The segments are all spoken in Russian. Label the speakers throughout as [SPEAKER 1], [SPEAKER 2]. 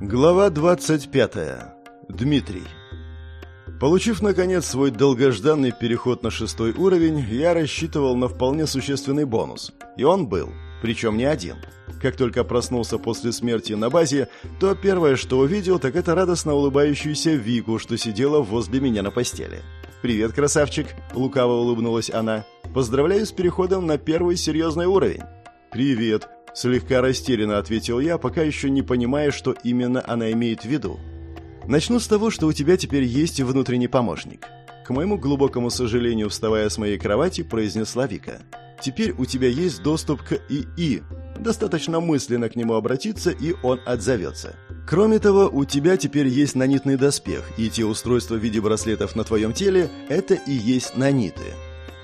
[SPEAKER 1] Глава 25. Дмитрий. Получив, наконец, свой долгожданный переход на шестой уровень, я рассчитывал на вполне существенный бонус. И он был. Причем не один. Как только проснулся после смерти на базе, то первое, что увидел, так это радостно улыбающуюся Вику, что сидела возле меня на постели. «Привет, красавчик!» – лукаво улыбнулась она. «Поздравляю с переходом на первый серьезный уровень». «Привет!» – слегка растерянно ответил я, пока еще не понимая, что именно она имеет в виду. «Начну с того, что у тебя теперь есть внутренний помощник». К моему глубокому сожалению, вставая с моей кровати, произнесла Вика. «Теперь у тебя есть доступ к ИИ. Достаточно мысленно к нему обратиться, и он отзовется. Кроме того, у тебя теперь есть нанитный доспех, и те устройства в виде браслетов на твоем теле – это и есть наниты.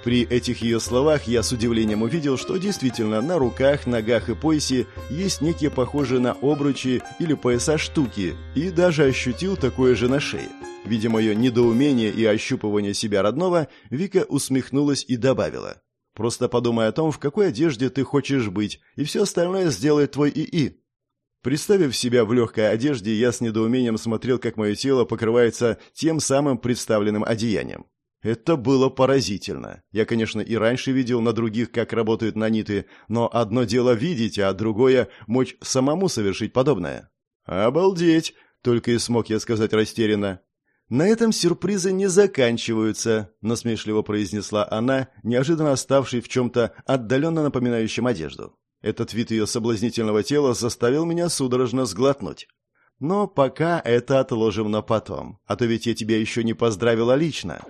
[SPEAKER 1] При этих ее словах я с удивлением увидел, что действительно на руках, ногах и поясе есть некие похожие на обручи или пояса штуки, и даже ощутил такое же на шее. Видя мое недоумение и ощупывание себя родного, Вика усмехнулась и добавила. «Просто подумай о том, в какой одежде ты хочешь быть, и все остальное сделает твой ИИ». Представив себя в легкой одежде, я с недоумением смотрел, как мое тело покрывается тем самым представленным одеянием. Это было поразительно. Я, конечно, и раньше видел на других, как работают наниты, но одно дело видеть, а другое — мочь самому совершить подобное. «Обалдеть!» — только и смог я сказать растерянно. «На этом сюрпризы не заканчиваются», — насмешливо произнесла она, неожиданно оставшей в чем-то отдаленно напоминающем одежду. Этот вид ее соблазнительного тела заставил меня судорожно сглотнуть. Но пока это отложим на потом, а то ведь я тебя еще не поздравила лично.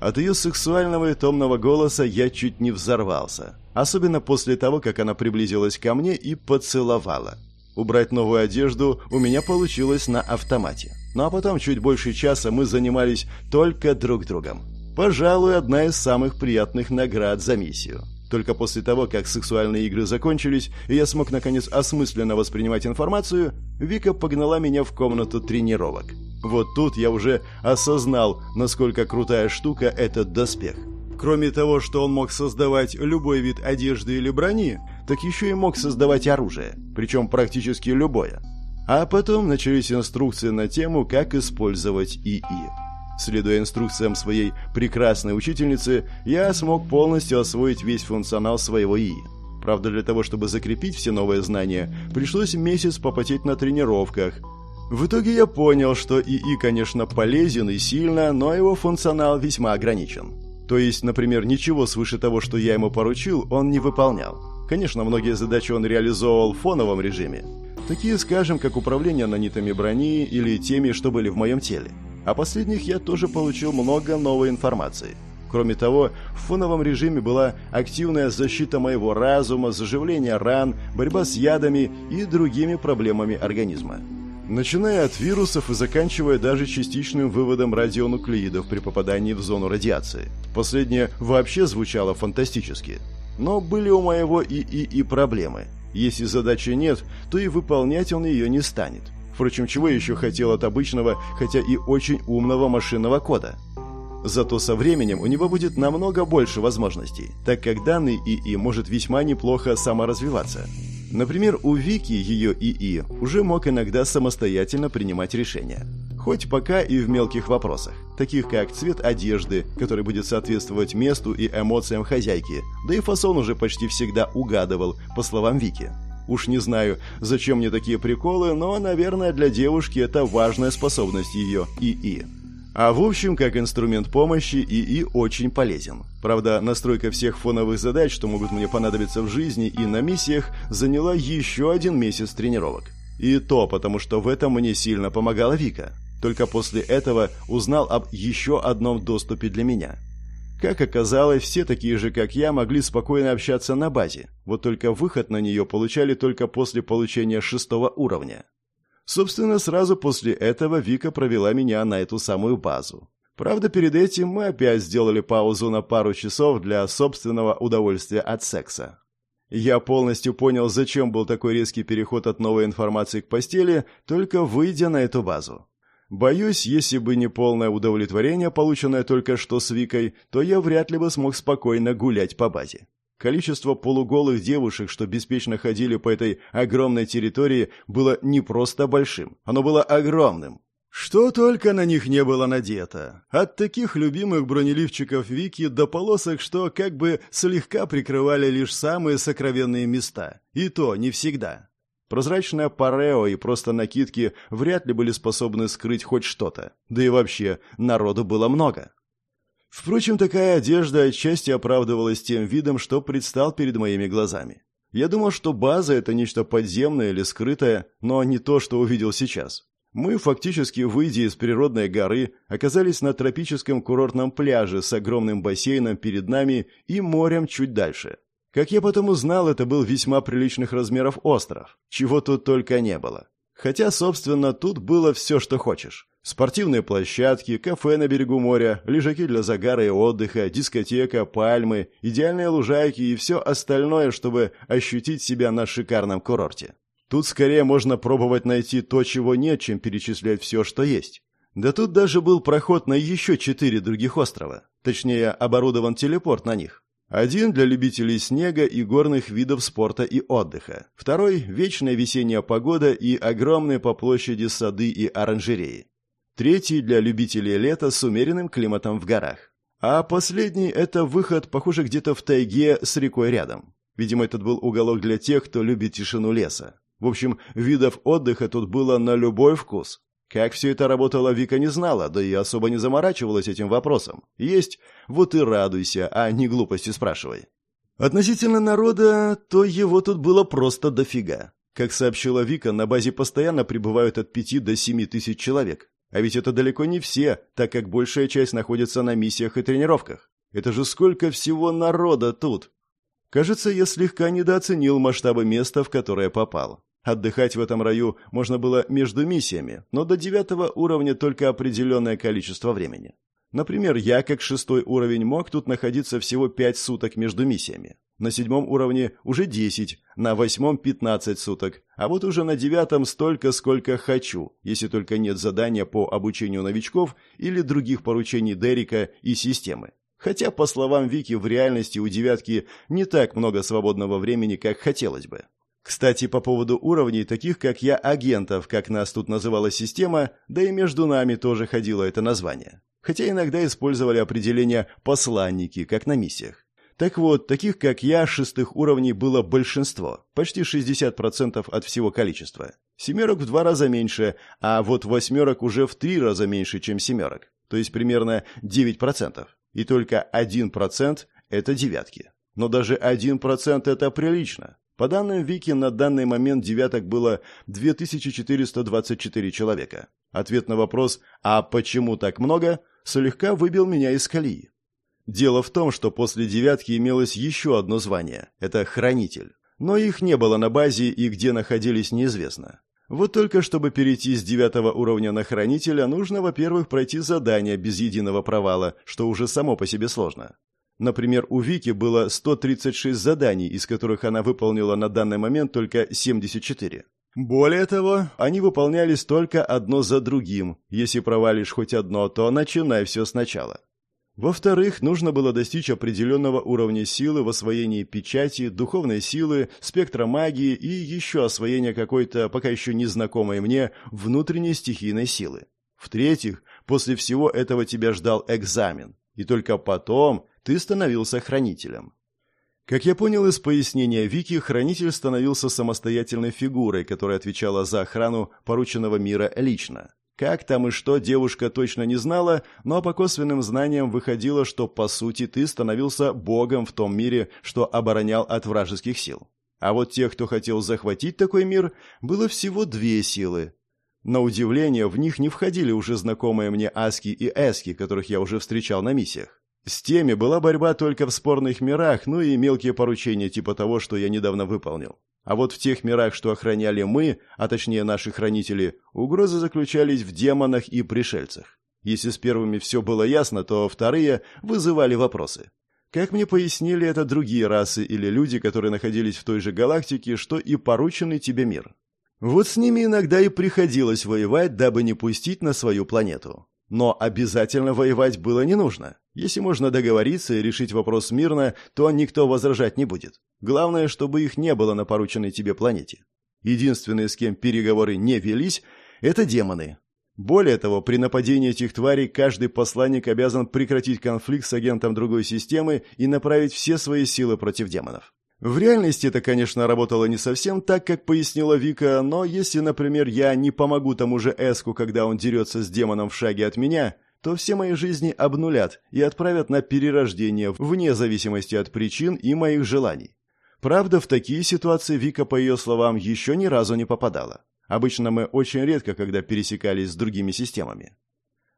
[SPEAKER 1] От ее сексуального и томного голоса я чуть не взорвался, особенно после того, как она приблизилась ко мне и поцеловала. Убрать новую одежду у меня получилось на автомате. Ну а потом чуть больше часа мы занимались только друг другом. Пожалуй, одна из самых приятных наград за миссию. Только после того, как сексуальные игры закончились, и я смог наконец осмысленно воспринимать информацию, Вика погнала меня в комнату тренировок. Вот тут я уже осознал, насколько крутая штука этот доспех. Кроме того, что он мог создавать любой вид одежды или брони, так еще и мог создавать оружие, причем практически любое. А потом начались инструкции на тему, как использовать ИИ. Следуя инструкциям своей прекрасной учительницы, я смог полностью освоить весь функционал своего ИИ. Правда, для того, чтобы закрепить все новые знания, пришлось месяц попотеть на тренировках. В итоге я понял, что ИИ, конечно, полезен и сильно, но его функционал весьма ограничен. То есть, например, ничего свыше того, что я ему поручил, он не выполнял. Конечно, многие задачи он реализовывал в фоновом режиме. Такие, скажем, как управление нанитами брони или теми, что были в моем теле. О последних я тоже получил много новой информации. Кроме того, в фоновом режиме была активная защита моего разума, заживление ран, борьба с ядами и другими проблемами организма. Начиная от вирусов и заканчивая даже частичным выводом радионуклеидов при попадании в зону радиации. Последнее вообще звучало фантастически. Но были у моего ИИ и проблемы. Если задачи нет, то и выполнять он ее не станет. Впрочем, чего еще хотел от обычного, хотя и очень умного машинного кода? Зато со временем у него будет намного больше возможностей, так как данный ИИ может весьма неплохо саморазвиваться. Например, у Вики ее ИИ уже мог иногда самостоятельно принимать решения. Хоть пока и в мелких вопросах, таких как цвет одежды, который будет соответствовать месту и эмоциям хозяйки, да и фасон уже почти всегда угадывал, по словам Вики. Уж не знаю, зачем мне такие приколы, но, наверное, для девушки это важная способность ее ИИ. А в общем, как инструмент помощи, ИИ очень полезен. Правда, настройка всех фоновых задач, что могут мне понадобиться в жизни и на миссиях, заняла еще один месяц тренировок. И то потому, что в этом мне сильно помогала Вика. Только после этого узнал об еще одном доступе для меня – как оказалось, все такие же, как я, могли спокойно общаться на базе, вот только выход на нее получали только после получения шестого уровня. Собственно, сразу после этого Вика провела меня на эту самую базу. Правда, перед этим мы опять сделали паузу на пару часов для собственного удовольствия от секса. Я полностью понял, зачем был такой резкий переход от новой информации к постели, только выйдя на эту базу. Боюсь, если бы не полное удовлетворение, полученное только что с Викой, то я вряд ли бы смог спокойно гулять по базе. Количество полуголых девушек, что беспечно ходили по этой огромной территории, было не просто большим, оно было огромным. Что только на них не было надето. От таких любимых бронеливчиков Вики до полосок, что как бы слегка прикрывали лишь самые сокровенные места. И то не всегда. Прозрачное парео и просто накидки вряд ли были способны скрыть хоть что-то. Да и вообще, народу было много. Впрочем, такая одежда отчасти оправдывалась тем видом, что предстал перед моими глазами. Я думал, что база — это нечто подземное или скрытое, но не то, что увидел сейчас. Мы, фактически выйдя из природной горы, оказались на тропическом курортном пляже с огромным бассейном перед нами и морем чуть дальше. Как я потом узнал, это был весьма приличных размеров остров, чего тут только не было. Хотя, собственно, тут было все, что хочешь. Спортивные площадки, кафе на берегу моря, лежаки для загара и отдыха, дискотека, пальмы, идеальные лужайки и все остальное, чтобы ощутить себя на шикарном курорте. Тут скорее можно пробовать найти то, чего нет, чем перечислять все, что есть. Да тут даже был проход на еще четыре других острова. Точнее, оборудован телепорт на них. Один для любителей снега и горных видов спорта и отдыха. Второй – вечная весенняя погода и огромные по площади сады и оранжереи. Третий для любителей лета с умеренным климатом в горах. А последний – это выход, похоже, где-то в тайге с рекой рядом. Видимо, этот был уголок для тех, кто любит тишину леса. В общем, видов отдыха тут было на любой вкус. Как все это работало, Вика не знала, да и особо не заморачивалась этим вопросом. Есть, вот и радуйся, а не глупости спрашивай. Относительно народа, то его тут было просто дофига. Как сообщила Вика, на базе постоянно прибывают от пяти до семи тысяч человек. А ведь это далеко не все, так как большая часть находится на миссиях и тренировках. Это же сколько всего народа тут! Кажется, я слегка недооценил масштабы места, в которое попал. Отдыхать в этом раю можно было между миссиями, но до девятого уровня только определенное количество времени. Например, я, как шестой уровень, мог тут находиться всего пять суток между миссиями. На седьмом уровне уже десять, на восьмом пятнадцать суток, а вот уже на девятом столько, сколько хочу, если только нет задания по обучению новичков или других поручений Дерека и системы. Хотя, по словам Вики, в реальности у девятки не так много свободного времени, как хотелось бы. Кстати, по поводу уровней, таких как я, агентов, как нас тут называла система, да и между нами тоже ходило это название. Хотя иногда использовали определение «посланники», как на миссиях. Так вот, таких как я, шестых уровней было большинство, почти 60% от всего количества. Семерок в два раза меньше, а вот восьмерок уже в три раза меньше, чем семерок, то есть примерно 9%. И только 1% – это девятки. Но даже 1% – это прилично. По данным Вики, на данный момент девяток было 2424 человека. Ответ на вопрос «А почему так много?» слегка выбил меня из колеи. Дело в том, что после девятки имелось еще одно звание – это хранитель. Но их не было на базе и где находились неизвестно. Вот только чтобы перейти с девятого уровня на хранителя, нужно, во-первых, пройти задание без единого провала, что уже само по себе сложно. Например, у Вики было 136 заданий, из которых она выполнила на данный момент только 74. Более того, они выполнялись только одно за другим. Если провалишь хоть одно, то начинай все сначала. Во-вторых, нужно было достичь определенного уровня силы в освоении печати, духовной силы, спектра магии и еще освоения какой-то, пока еще незнакомой мне, внутренней стихийной силы. В-третьих, после всего этого тебя ждал экзамен. И только потом ты становился хранителем. Как я понял из пояснения Вики, хранитель становился самостоятельной фигурой, которая отвечала за охрану порученного мира лично. Как там и что девушка точно не знала, но по косвенным знаниям выходило, что по сути ты становился богом в том мире, что оборонял от вражеских сил. А вот тех, кто хотел захватить такой мир, было всего две силы. На удивление, в них не входили уже знакомые мне Аски и Эски, которых я уже встречал на миссиях. С теми была борьба только в спорных мирах, ну и мелкие поручения типа того, что я недавно выполнил. А вот в тех мирах, что охраняли мы, а точнее наши хранители, угрозы заключались в демонах и пришельцах. Если с первыми все было ясно, то вторые вызывали вопросы. Как мне пояснили, это другие расы или люди, которые находились в той же галактике, что и порученный тебе мир. Вот с ними иногда и приходилось воевать, дабы не пустить на свою планету. Но обязательно воевать было не нужно. Если можно договориться и решить вопрос мирно, то никто возражать не будет. Главное, чтобы их не было на порученной тебе планете. Единственные, с кем переговоры не велись, это демоны. Более того, при нападении этих тварей каждый посланник обязан прекратить конфликт с агентом другой системы и направить все свои силы против демонов. В реальности это, конечно, работало не совсем так, как пояснила Вика, но если, например, я не помогу тому же Эску, когда он дерется с демоном в шаге от меня, то все мои жизни обнулят и отправят на перерождение вне зависимости от причин и моих желаний. Правда, в такие ситуации Вика, по ее словам, еще ни разу не попадала. Обычно мы очень редко, когда пересекались с другими системами.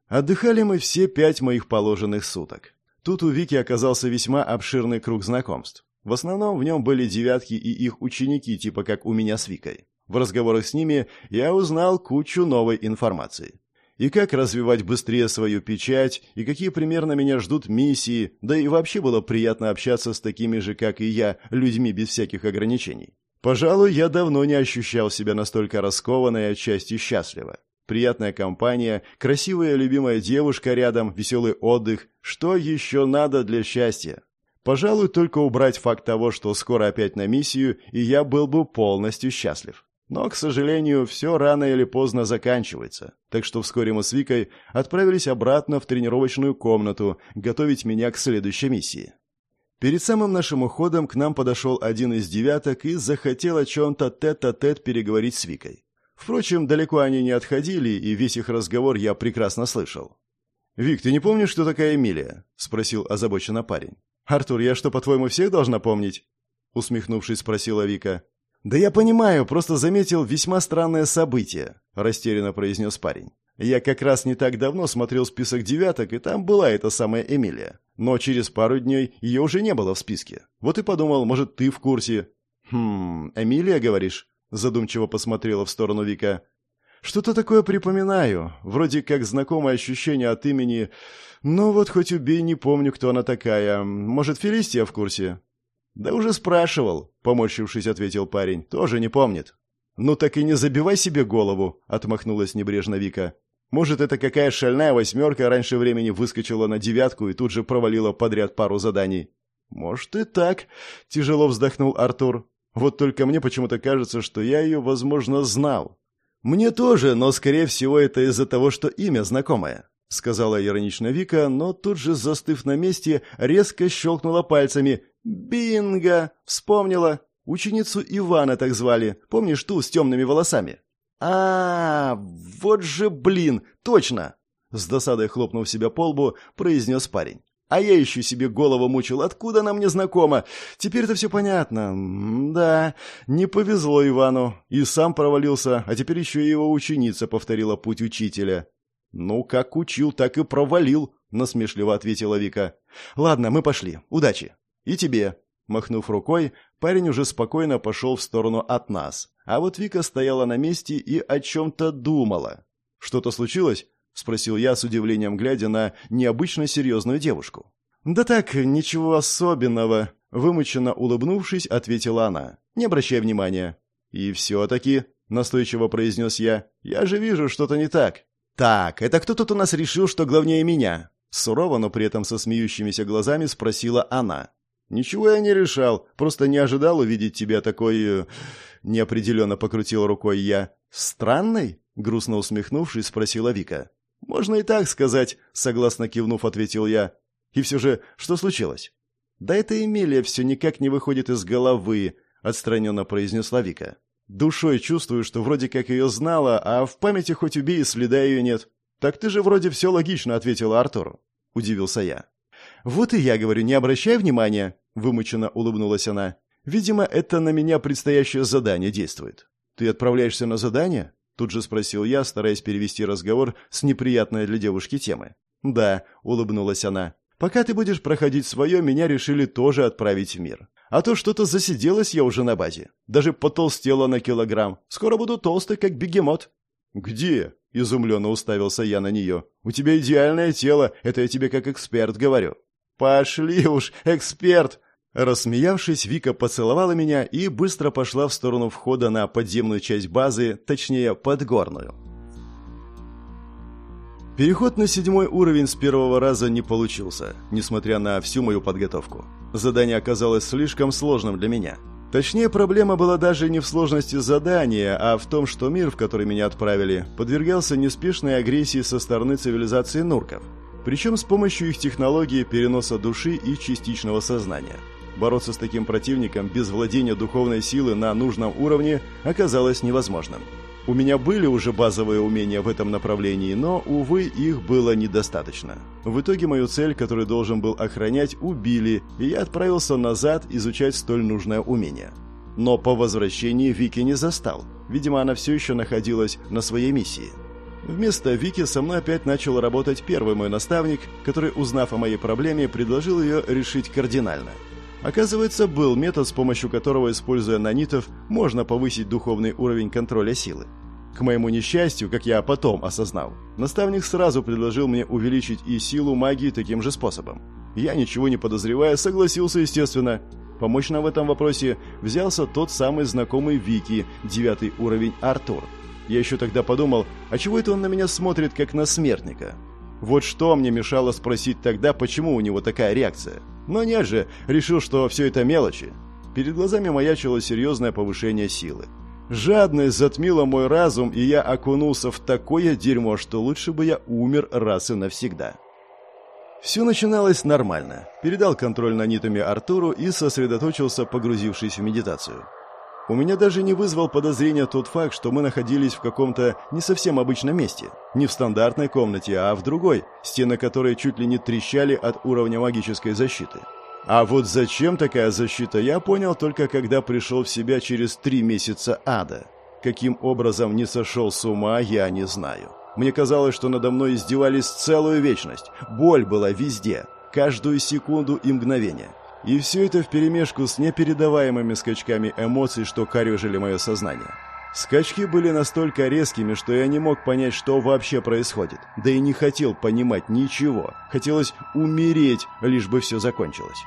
[SPEAKER 1] Отдыхали мы все пять моих положенных суток. Тут у Вики оказался весьма обширный круг знакомств. В основном в нем были девятки и их ученики, типа как у меня с Викой. В разговорах с ними я узнал кучу новой информации. И как развивать быстрее свою печать, и какие примерно меня ждут миссии, да и вообще было приятно общаться с такими же, как и я, людьми без всяких ограничений. Пожалуй, я давно не ощущал себя настолько раскованно и отчасти счастливо. Приятная компания, красивая любимая девушка рядом, веселый отдых. Что еще надо для счастья? Пожалуй, только убрать факт того, что скоро опять на миссию, и я был бы полностью счастлив. Но, к сожалению, все рано или поздно заканчивается, так что вскоре мы с Викой отправились обратно в тренировочную комнату готовить меня к следующей миссии. Перед самым нашим уходом к нам подошел один из девяток и захотел о чем-то тет-а-тет переговорить с Викой. Впрочем, далеко они не отходили, и весь их разговор я прекрасно слышал. «Вик, ты не помнишь, кто такая Эмилия?» – спросил озабоченно парень. «Артур, я что, по-твоему, всех должна помнить?» Усмехнувшись, спросила Вика. «Да я понимаю, просто заметил весьма странное событие», растерянно произнес парень. «Я как раз не так давно смотрел список девяток, и там была эта самая Эмилия. Но через пару дней ее уже не было в списке. Вот и подумал, может, ты в курсе». «Хм, Эмилия, говоришь?» Задумчиво посмотрела в сторону Вика. «Что-то такое припоминаю. Вроде как знакомое ощущение от имени... «Ну вот хоть убей, не помню, кто она такая. Может, Фелистия в курсе?» «Да уже спрашивал», — поморщившись, ответил парень. «Тоже не помнит». «Ну так и не забивай себе голову», — отмахнулась небрежно Вика. «Может, это какая шальная восьмерка раньше времени выскочила на девятку и тут же провалила подряд пару заданий?» «Может и так», — тяжело вздохнул Артур. «Вот только мне почему-то кажется, что я ее, возможно, знал». «Мне тоже, но, скорее всего, это из-за того, что имя знакомое сказала иронично Вика, но тут же, застыв на месте, резко щелкнула пальцами. «Бинго!» — вспомнила. Ученицу Ивана так звали. Помнишь ту с темными волосами? а, -а, -а вот же блин! Точно!» С досадой хлопнув себя по лбу, произнес парень. «А я еще себе голову мучил. Откуда она мне знакома? Теперь-то все понятно. да, не повезло Ивану. И сам провалился, а теперь еще и его ученица повторила путь учителя. «Ну, как учил, так и провалил», — насмешливо ответила Вика. «Ладно, мы пошли. Удачи. И тебе». Махнув рукой, парень уже спокойно пошел в сторону от нас. А вот Вика стояла на месте и о чем-то думала. «Что-то случилось?» — спросил я с удивлением, глядя на необычно серьезную девушку. «Да так, ничего особенного», — вымученно улыбнувшись, ответила она. «Не обращай внимания». «И все-таки», — настойчиво произнес я, — «я же вижу, что-то не так». «Так, это кто тут у нас решил, что главнее меня?» Сурово, но при этом со смеющимися глазами спросила она. «Ничего я не решал, просто не ожидал увидеть тебя такой...» э, Неопределенно покрутил рукой я. «Странный?» — грустно усмехнувшись, спросила Вика. «Можно и так сказать», — согласно кивнув, ответил я. «И все же, что случилось?» «Да это Эмилия все никак не выходит из головы», — отстраненно произнесла Вика. Душой чувствую, что вроде как ее знала, а в памяти хоть убей, следа ее нет. Так ты же вроде все логично ответила Артуру. Удивился я. Вот и я говорю, не обращай внимания, вымученно улыбнулась она. Видимо, это на меня предстоящее задание действует. Ты отправляешься на задание? Тут же спросил я, стараясь перевести разговор с неприятной для девушки темы. Да, улыбнулась она. Пока ты будешь проходить свое, меня решили тоже отправить в мир. А то что-то засиделась я уже на базе. Даже потолстела на килограмм. Скоро буду толстый, как бегемот». «Где?» – изумленно уставился я на нее. «У тебя идеальное тело, это я тебе как эксперт говорю». «Пошли уж, эксперт!» Рассмеявшись, Вика поцеловала меня и быстро пошла в сторону входа на подземную часть базы, точнее, подгорную. Переход на седьмой уровень с первого раза не получился, несмотря на всю мою подготовку. Задание оказалось слишком сложным для меня. Точнее, проблема была даже не в сложности задания, а в том, что мир, в который меня отправили, подвергался неспешной агрессии со стороны цивилизации нурков. Причем с помощью их технологии переноса души и частичного сознания. Бороться с таким противником без владения духовной силы на нужном уровне оказалось невозможным. У меня были уже базовые умения в этом направлении, но, увы, их было недостаточно. В итоге мою цель, которую должен был охранять, убили, и я отправился назад изучать столь нужное умение. Но по возвращении Вики не застал. Видимо, она все еще находилась на своей миссии. Вместо Вики со мной опять начал работать первый мой наставник, который, узнав о моей проблеме, предложил ее решить кардинально. Оказывается, был метод, с помощью которого, используя нанитов, можно повысить духовный уровень контроля силы. К моему несчастью, как я потом осознал, наставник сразу предложил мне увеличить и силу магии таким же способом. Я, ничего не подозревая, согласился, естественно. Помочь нам в этом вопросе взялся тот самый знакомый Вики, девятый уровень Артур. Я еще тогда подумал, а чего это он на меня смотрит, как на смертника? Вот что мне мешало спросить тогда, почему у него такая реакция. Но нет же, решил, что все это мелочи. Перед глазами маячило серьезное повышение силы. Жадность затмила мой разум, и я окунулся в такое дерьмо, что лучше бы я умер раз и навсегда. Все начиналось нормально. Передал контроль на нитами Артуру и сосредоточился, погрузившись в медитацию. У меня даже не вызвал подозрения тот факт, что мы находились в каком-то не совсем обычном месте. Не в стандартной комнате, а в другой, стены которой чуть ли не трещали от уровня магической защиты. А вот зачем такая защита, я понял только когда пришел в себя через три месяца ада. Каким образом не сошел с ума, я не знаю. Мне казалось, что надо мной издевались целую вечность. Боль была везде, каждую секунду и мгновение. И все это вперемешку с непередаваемыми скачками эмоций, что корежили мое сознание. Скачки были настолько резкими, что я не мог понять, что вообще происходит. Да и не хотел понимать ничего. Хотелось умереть, лишь бы все закончилось.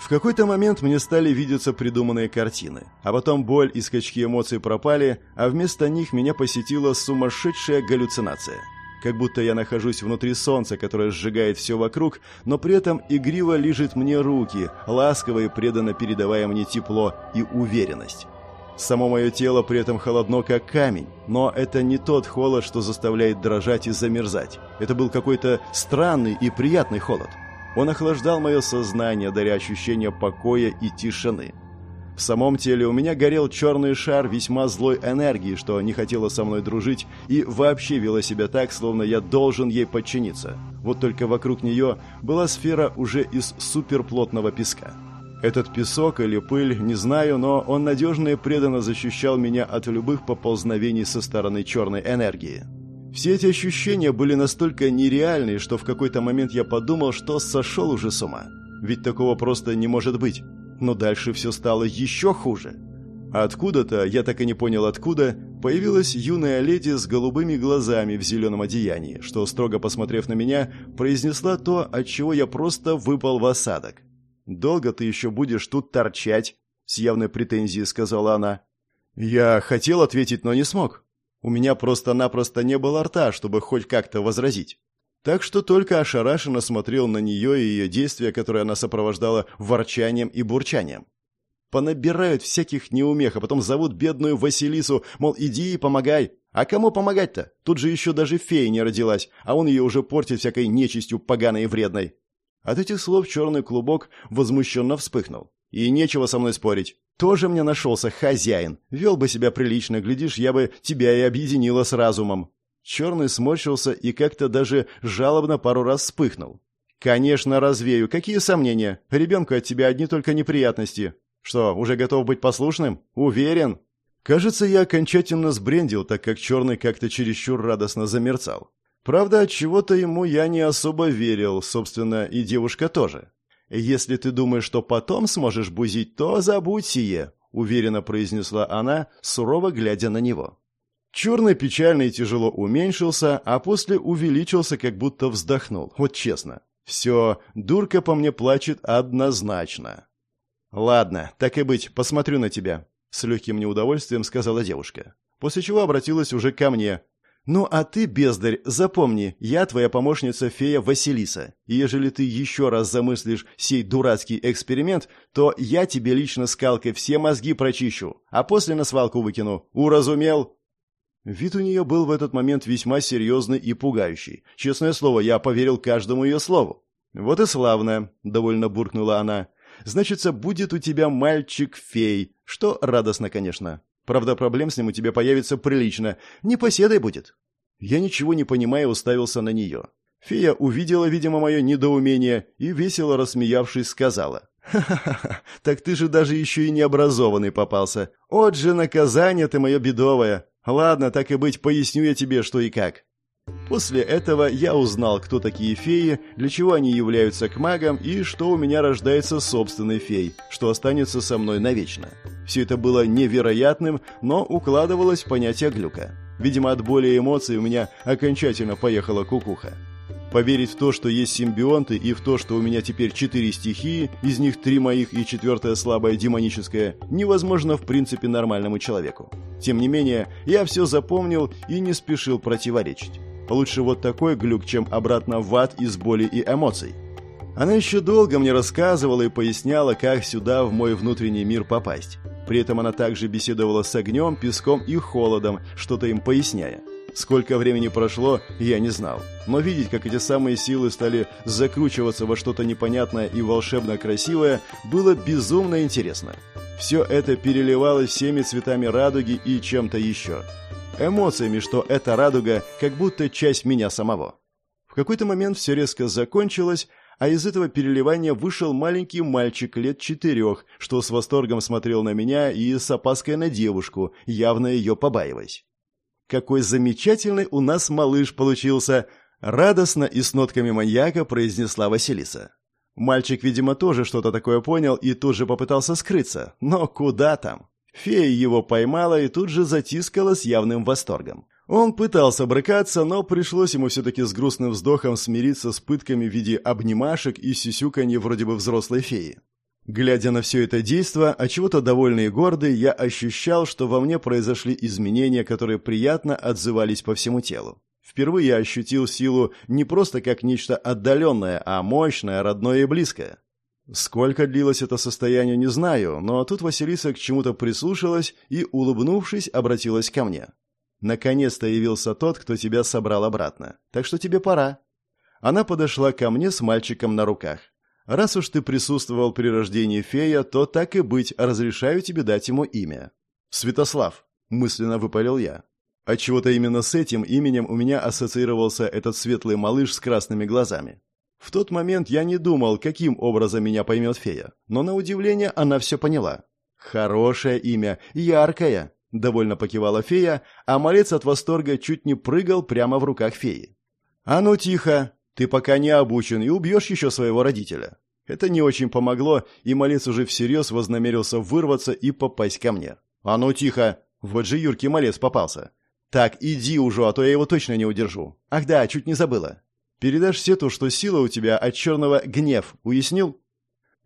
[SPEAKER 1] В какой-то момент мне стали видеться придуманные картины, а потом боль и скачки эмоций пропали, а вместо них меня посетила сумасшедшая галлюцинация – как будто я нахожусь внутри солнца, которое сжигает все вокруг, но при этом игриво лижет мне руки, ласково и преданно передавая мне тепло и уверенность. Само мое тело при этом холодно, как камень, но это не тот холод, что заставляет дрожать и замерзать. Это был какой-то странный и приятный холод. Он охлаждал мое сознание, даря ощущение покоя и тишины. В самом теле у меня горел черный шар весьма злой энергии, что не хотела со мной дружить и вообще вела себя так, словно я должен ей подчиниться. Вот только вокруг нее была сфера уже из суперплотного песка. Этот песок или пыль, не знаю, но он надежно и преданно защищал меня от любых поползновений со стороны черной энергии. Все эти ощущения были настолько нереальны, что в какой-то момент я подумал, что сошел уже с ума. Ведь такого просто не может быть но дальше все стало еще хуже. Откуда-то, я так и не понял откуда, появилась юная леди с голубыми глазами в зеленом одеянии, что, строго посмотрев на меня, произнесла то, от чего я просто выпал в осадок. «Долго ты еще будешь тут торчать?» — с явной претензией сказала она. Я хотел ответить, но не смог. У меня просто-напросто не было рта, чтобы хоть как-то возразить. Так что только ошарашенно смотрел на нее и ее действия, которые она сопровождала ворчанием и бурчанием. Понабирают всяких неумех, а потом зовут бедную Василису, мол, иди и помогай. А кому помогать-то? Тут же еще даже фея не родилась, а он ее уже портит всякой нечистью поганой и вредной. От этих слов черный клубок возмущенно вспыхнул. И нечего со мной спорить. Тоже мне нашелся хозяин. Вел бы себя прилично, глядишь, я бы тебя и объединила с разумом. Черный сморщился и как-то даже жалобно пару раз вспыхнул. «Конечно, развею. Какие сомнения? Ребенку от тебя одни только неприятности. Что, уже готов быть послушным? Уверен?» Кажется, я окончательно сбрендил, так как черный как-то чересчур радостно замерцал. Правда, от чего-то ему я не особо верил, собственно, и девушка тоже. «Если ты думаешь, что потом сможешь бузить, то забудь сие», — уверенно произнесла она, сурово глядя на него. Черный печально и тяжело уменьшился, а после увеличился, как будто вздохнул. Вот честно. Все, дурка по мне плачет однозначно. «Ладно, так и быть, посмотрю на тебя», — с легким неудовольствием сказала девушка. После чего обратилась уже ко мне. «Ну а ты, бездарь, запомни, я твоя помощница-фея Василиса, и ежели ты еще раз замыслишь сей дурацкий эксперимент, то я тебе лично скалкой все мозги прочищу, а после на свалку выкину. Уразумел?» Вид у нее был в этот момент весьма серьезный и пугающий. Честное слово, я поверил каждому ее слову. «Вот и славно», — довольно буркнула она. «Значится, будет у тебя мальчик-фей, что радостно, конечно. Правда, проблем с ним у тебя появится прилично. Не поседой будет». Я ничего не понимая уставился на нее. Фея увидела, видимо, мое недоумение и, весело рассмеявшись, сказала. «Ха-ха-ха, так ты же даже еще и необразованный попался. От же наказание ты мое бедовое. Ладно, так и быть, поясню я тебе, что и как. После этого я узнал, кто такие феи, для чего они являются к магам и что у меня рождается собственный фей, что останется со мной навечно. Все это было невероятным, но укладывалось в понятие глюка. Видимо, от боли и эмоций у меня окончательно поехала кукуха. Поверить в то, что есть симбионты, и в то, что у меня теперь четыре стихии, из них три моих и четвертая слабая демоническая, невозможно в принципе нормальному человеку. Тем не менее, я все запомнил и не спешил противоречить. Лучше вот такой глюк, чем обратно в ад из боли и эмоций. Она еще долго мне рассказывала и поясняла, как сюда, в мой внутренний мир попасть. При этом она также беседовала с огнем, песком и холодом, что-то им поясняя. Сколько времени прошло, я не знал. Но видеть, как эти самые силы стали закручиваться во что-то непонятное и волшебно красивое, было безумно интересно. Все это переливалось всеми цветами радуги и чем-то еще эмоциями, что эта радуга как будто часть меня самого. В какой-то момент все резко закончилось, а из этого переливания вышел маленький мальчик лет четырех, что с восторгом смотрел на меня и с опаской на девушку, явно ее побаиваясь. «Какой замечательный у нас малыш получился!» — радостно и с нотками маньяка произнесла Василиса. Мальчик, видимо, тоже что-то такое понял и тут же попытался скрыться. Но куда там? Фея его поймала и тут же затискала с явным восторгом. Он пытался брыкаться, но пришлось ему все-таки с грустным вздохом смириться с пытками в виде обнимашек и сисюканье вроде бы взрослой феи. Глядя на все это действо, а чего-то довольный и гордый, я ощущал, что во мне произошли изменения, которые приятно отзывались по всему телу. Впервые я ощутил силу не просто как нечто отдаленное, а мощное, родное и близкое. Сколько длилось это состояние, не знаю, но тут Василиса к чему-то прислушалась и, улыбнувшись, обратилась ко мне. «Наконец-то явился тот, кто тебя собрал обратно. Так что тебе пора». Она подошла ко мне с мальчиком на руках. «Раз уж ты присутствовал при рождении фея, то так и быть, разрешаю тебе дать ему имя». «Святослав», — мысленно выпалил я. Отчего-то именно с этим именем у меня ассоциировался этот светлый малыш с красными глазами. В тот момент я не думал, каким образом меня поймет фея, но на удивление она все поняла. «Хорошее имя, яркое», — довольно покивала фея, а малец от восторга чуть не прыгал прямо в руках феи. «А ну тихо, ты пока не обучен и убьешь еще своего родителя». Это не очень помогло, и малец уже всерьез вознамерился вырваться и попасть ко мне. «А ну тихо! Вот же Юркий малец попался!» «Так, иди уже, а то я его точно не удержу. Ах да, чуть не забыла. Передашь Сету, что сила у тебя от черного гнев, уяснил?»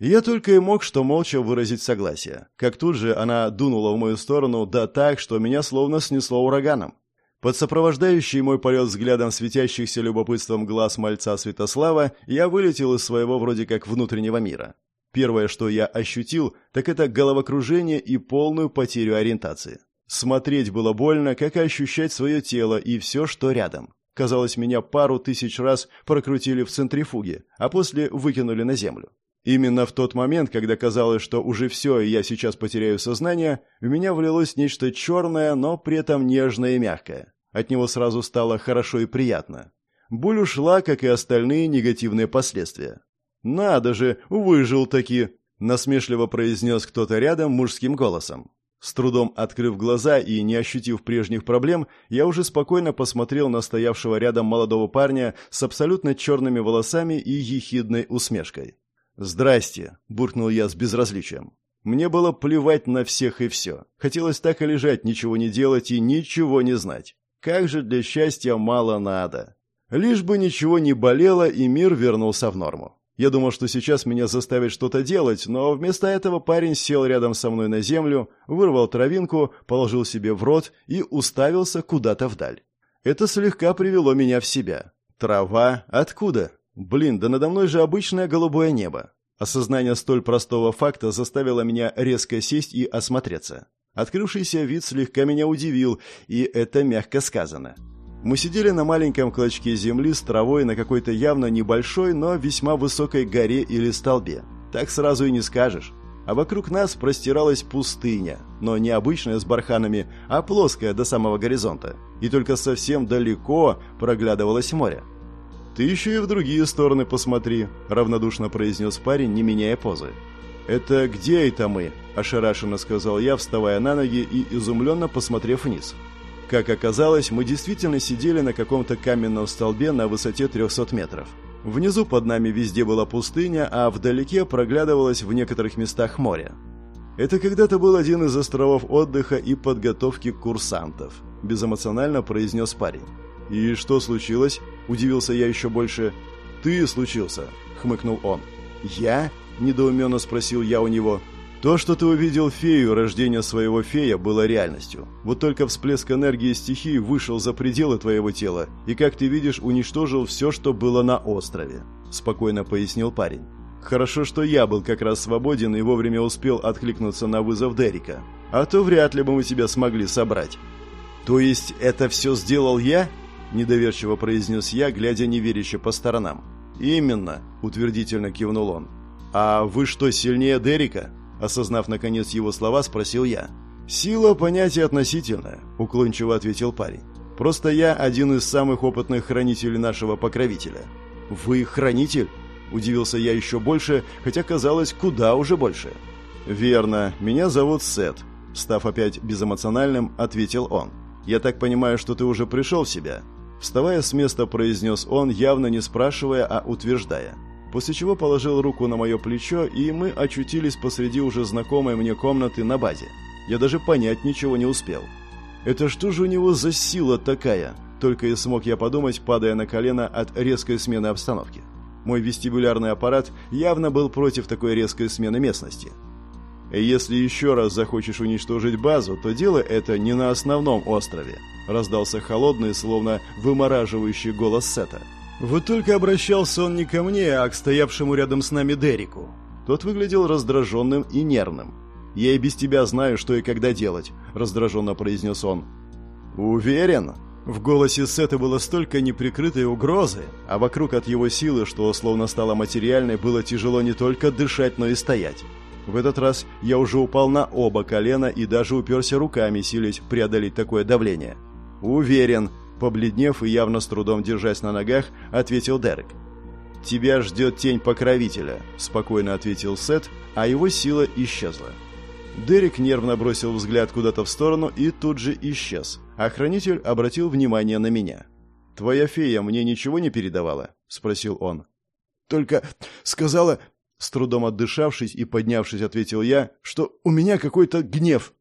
[SPEAKER 1] Я только и мог что молча выразить согласие. Как тут же она дунула в мою сторону, да так, что меня словно снесло ураганом. Под сопровождающий мой полет взглядом светящихся любопытством глаз мальца Святослава, я вылетел из своего вроде как внутреннего мира. Первое, что я ощутил, так это головокружение и полную потерю ориентации. Смотреть было больно, как и ощущать свое тело и все, что рядом. Казалось, меня пару тысяч раз прокрутили в центрифуге, а после выкинули на землю. Именно в тот момент, когда казалось, что уже все, и я сейчас потеряю сознание, в меня влилось нечто черное, но при этом нежное и мягкое. От него сразу стало хорошо и приятно. Боль ушла, как и остальные негативные последствия. «Надо же, выжил таки!» – насмешливо произнес кто-то рядом мужским голосом. С трудом открыв глаза и не ощутив прежних проблем, я уже спокойно посмотрел на стоявшего рядом молодого парня с абсолютно черными волосами и ехидной усмешкой. «Здрасте», — буркнул я с безразличием. Мне было плевать на всех и все. Хотелось так и лежать, ничего не делать и ничего не знать. Как же для счастья мало надо. Лишь бы ничего не болело, и мир вернулся в норму. Я думал, что сейчас меня заставят что-то делать, но вместо этого парень сел рядом со мной на землю, вырвал травинку, положил себе в рот и уставился куда-то вдаль. Это слегка привело меня в себя. Трава? Откуда? Блин, да надо мной же обычное голубое небо. Осознание столь простого факта заставило меня резко сесть и осмотреться. Открывшийся вид слегка меня удивил, и это мягко сказано. Мы сидели на маленьком клочке земли с травой на какой-то явно небольшой, но весьма высокой горе или столбе. Так сразу и не скажешь. А вокруг нас простиралась пустыня, но не обычная с барханами, а плоская до самого горизонта. И только совсем далеко проглядывалось море. «Ты еще и в другие стороны посмотри», — равнодушно произнес парень, не меняя позы. «Это где это мы?» – ошарашенно сказал я, вставая на ноги и изумленно посмотрев вниз. Как оказалось, мы действительно сидели на каком-то каменном столбе на высоте 300 метров. Внизу под нами везде была пустыня, а вдалеке проглядывалось в некоторых местах море. Это когда-то был один из островов отдыха и подготовки курсантов, безэмоционально произнес парень. «И что случилось?» – удивился я еще больше. «Ты случился», – хмыкнул он. «Я?» – недоуменно спросил я у него. То, что ты увидел фею, рождение своего фея, было реальностью. Вот только всплеск энергии стихии вышел за пределы твоего тела и, как ты видишь, уничтожил все, что было на острове», – спокойно пояснил парень. «Хорошо, что я был как раз свободен и вовремя успел откликнуться на вызов Дерека. А то вряд ли бы мы тебя смогли собрать». «То есть это все сделал я?» – недоверчиво произнес я, глядя неверяще по сторонам. «Именно», – утвердительно кивнул он. «А вы что, сильнее Дерека?» Осознав, наконец, его слова, спросил я. «Сила – понятие относительное», – уклончиво ответил парень. «Просто я один из самых опытных хранителей нашего покровителя». «Вы хранитель?» – удивился я еще больше, хотя казалось, куда уже больше. «Верно. Меня зовут Сет», – став опять безэмоциональным, ответил он. «Я так понимаю, что ты уже пришел в себя?» Вставая с места, произнес он, явно не спрашивая, а утверждая после чего положил руку на мое плечо, и мы очутились посреди уже знакомой мне комнаты на базе. Я даже понять ничего не успел. Это что же у него за сила такая? Только и смог я подумать, падая на колено от резкой смены обстановки. Мой вестибулярный аппарат явно был против такой резкой смены местности. «Если еще раз захочешь уничтожить базу, то дело это не на основном острове», раздался холодный, словно вымораживающий голос Сета. Вот только обращался он не ко мне, а к стоявшему рядом с нами Дереку. Тот выглядел раздраженным и нервным. «Я и без тебя знаю, что и когда делать», — раздраженно произнес он. «Уверен?» В голосе Сета было столько неприкрытой угрозы, а вокруг от его силы, что словно стало материальной, было тяжело не только дышать, но и стоять. В этот раз я уже упал на оба колена и даже уперся руками, силясь преодолеть такое давление. «Уверен», Побледнев и явно с трудом держась на ногах, ответил Дерек. «Тебя ждет тень покровителя», – спокойно ответил Сет, а его сила исчезла. Дерек нервно бросил взгляд куда-то в сторону и тут же исчез. Охранитель обратил внимание на меня. «Твоя фея мне ничего не передавала?» – спросил он. «Только сказала...» С трудом отдышавшись и поднявшись, ответил я, что у меня какой-то гнев.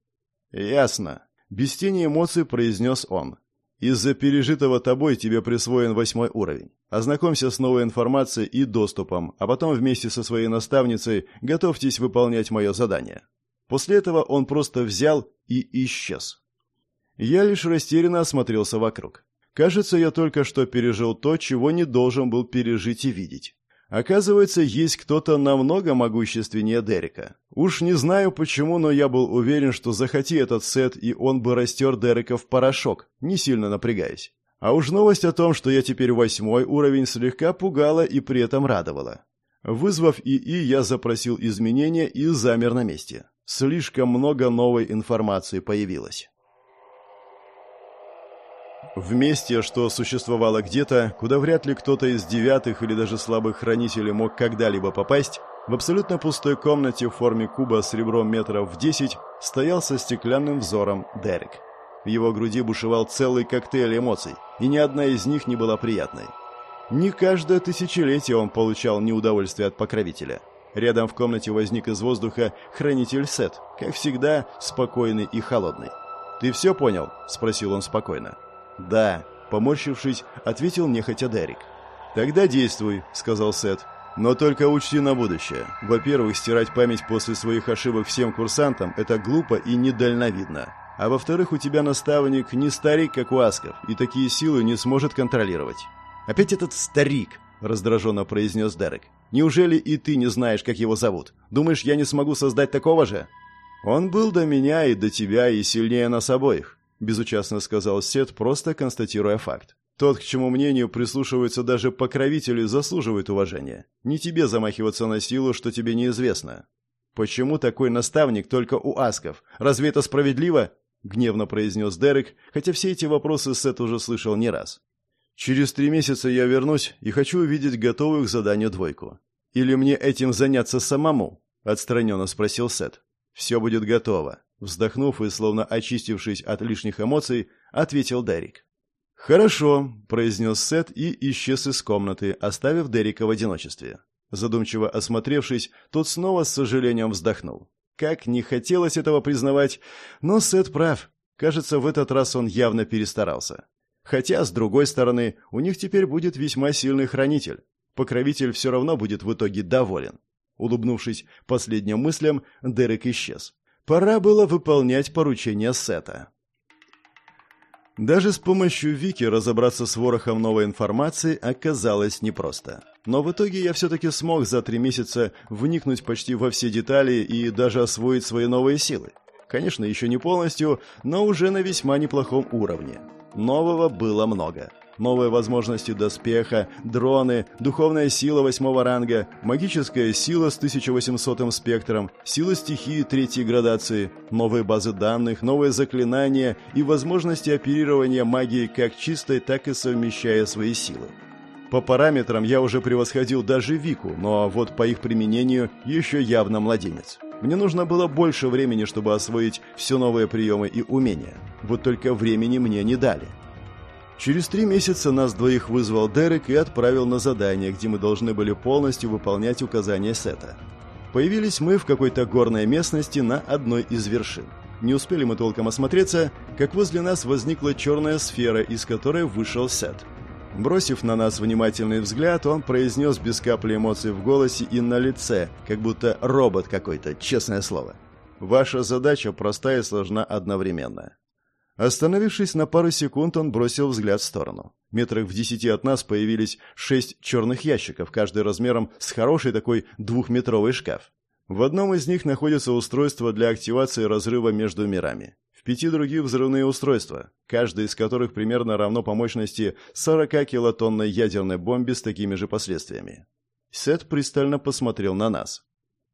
[SPEAKER 1] «Ясно». Без тени эмоций произнес он. Из-за пережитого тобой тебе присвоен восьмой уровень. Ознакомься с новой информацией и доступом, а потом вместе со своей наставницей готовьтесь выполнять мое задание». После этого он просто взял и исчез. Я лишь растерянно осмотрелся вокруг. Кажется, я только что пережил то, чего не должен был пережить и видеть. Оказывается, есть кто-то намного могущественнее Дерека. Уж не знаю почему, но я был уверен, что захоти этот сет, и он бы растер Дерека в порошок, не сильно напрягаясь. А уж новость о том, что я теперь восьмой уровень, слегка пугала и при этом радовала. Вызвав ИИ, я запросил изменения и замер на месте. Слишком много новой информации появилось. В месте, что существовало где-то, куда вряд ли кто-то из девятых или даже слабых хранителей мог когда-либо попасть, в абсолютно пустой комнате в форме куба с ребром метров в десять стоял со стеклянным взором Дерек. В его груди бушевал целый коктейль эмоций, и ни одна из них не была приятной. Не каждое тысячелетие он получал неудовольствие от покровителя. Рядом в комнате возник из воздуха хранитель Сет, как всегда, спокойный и холодный. «Ты все понял?» – спросил он спокойно. «Да», — поморщившись, ответил нехотя Дерек. «Тогда действуй», — сказал Сет. «Но только учти на будущее. Во-первых, стирать память после своих ошибок всем курсантам — это глупо и недальновидно. А во-вторых, у тебя наставник не старик, как у асков, и такие силы не сможет контролировать. Опять этот старик, раздраженно произнес Дерек. Неужели и ты не знаешь, как его зовут? Думаешь, я не смогу создать такого же? Он был до меня и до тебя и сильнее нас обоих, безучастно сказал Сет, просто констатируя факт. Тот, к чему мнению прислушиваются даже покровители, заслуживает уважения. Не тебе замахиваться на силу, что тебе неизвестно. Почему такой наставник только у асков? Разве это справедливо? гневно произнес Дерек, хотя все эти вопросы Сет уже слышал не раз. Через три месяца я вернусь и хочу увидеть готовую к заданию двойку. Или мне этим заняться самому? отстраненно спросил Сет. Все будет готово, вздохнув и словно очистившись от лишних эмоций, ответил Дерек. «Хорошо», — произнес Сет и исчез из комнаты, оставив Дерека в одиночестве. Задумчиво осмотревшись, тот снова с сожалением вздохнул. Как не хотелось этого признавать, но Сет прав. Кажется, в этот раз он явно перестарался. Хотя, с другой стороны, у них теперь будет весьма сильный хранитель. Покровитель все равно будет в итоге доволен. Улыбнувшись последним мыслям, Дерек исчез. Пора было выполнять поручение Сета. Даже с помощью Вики разобраться с ворохом новой информации оказалось непросто. Но в итоге я все-таки смог за три месяца вникнуть почти во все детали и даже освоить свои новые силы. Конечно, еще не полностью, но уже на весьма неплохом уровне. Нового было много новые возможности доспеха, дроны, духовная сила восьмого ранга, магическая сила с 1800 спектром, сила стихии третьей градации, новые базы данных, новые заклинания и возможности оперирования магией как чистой, так и совмещая свои силы. По параметрам я уже превосходил даже Вику, но вот по их применению еще явно младенец. Мне нужно было больше времени, чтобы освоить все новые приемы и умения. Вот только времени мне не дали. Через три месяца нас двоих вызвал Дерек и отправил на задание, где мы должны были полностью выполнять указания Сета. Появились мы в какой-то горной местности на одной из вершин. Не успели мы толком осмотреться, как возле нас возникла черная сфера, из которой вышел Сет. Бросив на нас внимательный взгляд, он произнес без капли эмоций в голосе и на лице, как будто робот какой-то, честное слово. Ваша задача проста и сложна одновременно. Остановившись на пару секунд, он бросил взгляд в сторону. Метрах в десяти от нас появились шесть черных ящиков, каждый размером с хороший такой двухметровый шкаф. В одном из них находится устройство для активации разрыва между мирами. В пяти других взрывные устройства, каждое из которых примерно равно по мощности 40 килотонной ядерной бомбе с такими же последствиями. Сет пристально посмотрел на нас.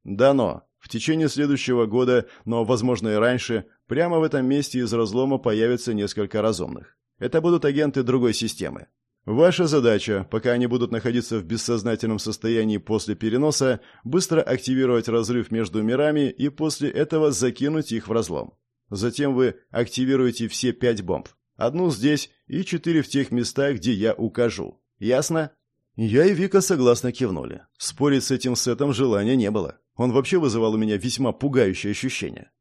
[SPEAKER 1] «Дано. В течение следующего года, но, возможно, и раньше, прямо в этом месте из разлома появится несколько разумных. Это будут агенты другой системы. Ваша задача, пока они будут находиться в бессознательном состоянии после переноса, быстро активировать разрыв между мирами и после этого закинуть их в разлом. Затем вы активируете все пять бомб. Одну здесь и четыре в тех местах, где я укажу. Ясно? Я и Вика согласно кивнули. Спорить с этим сетом желания не было. Он вообще вызывал у меня весьма пугающее ощущение.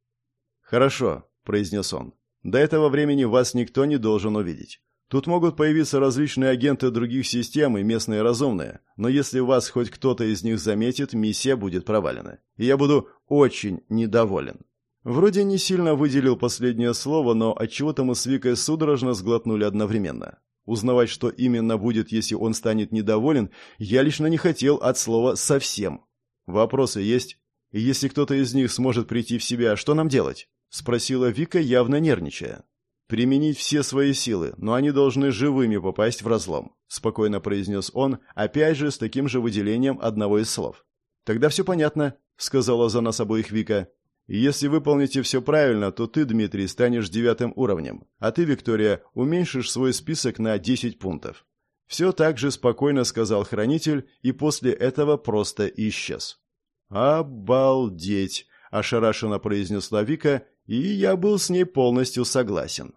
[SPEAKER 1] «Хорошо», — произнес он. «До этого времени вас никто не должен увидеть. Тут могут появиться различные агенты других систем и местные разумные, но если вас хоть кто-то из них заметит, миссия будет провалена. И я буду очень недоволен». Вроде не сильно выделил последнее слово, но отчего-то мы с Викой судорожно сглотнули одновременно. Узнавать, что именно будет, если он станет недоволен, я лично не хотел от слова «совсем». «Вопросы есть? И если кто-то из них сможет прийти в себя, что нам делать?» — спросила Вика, явно нервничая. «Применить все свои силы, но они должны живыми попасть в разлом», — спокойно произнес он, опять же с таким же выделением одного из слов. «Тогда все понятно», — сказала за нас обоих Вика. «Если выполните все правильно, то ты, Дмитрий, станешь девятым уровнем, а ты, Виктория, уменьшишь свой список на десять пунктов. Все так же спокойно сказал хранитель и после этого просто исчез. «Обалдеть!» – ошарашенно произнесла Вика, и я был с ней полностью согласен.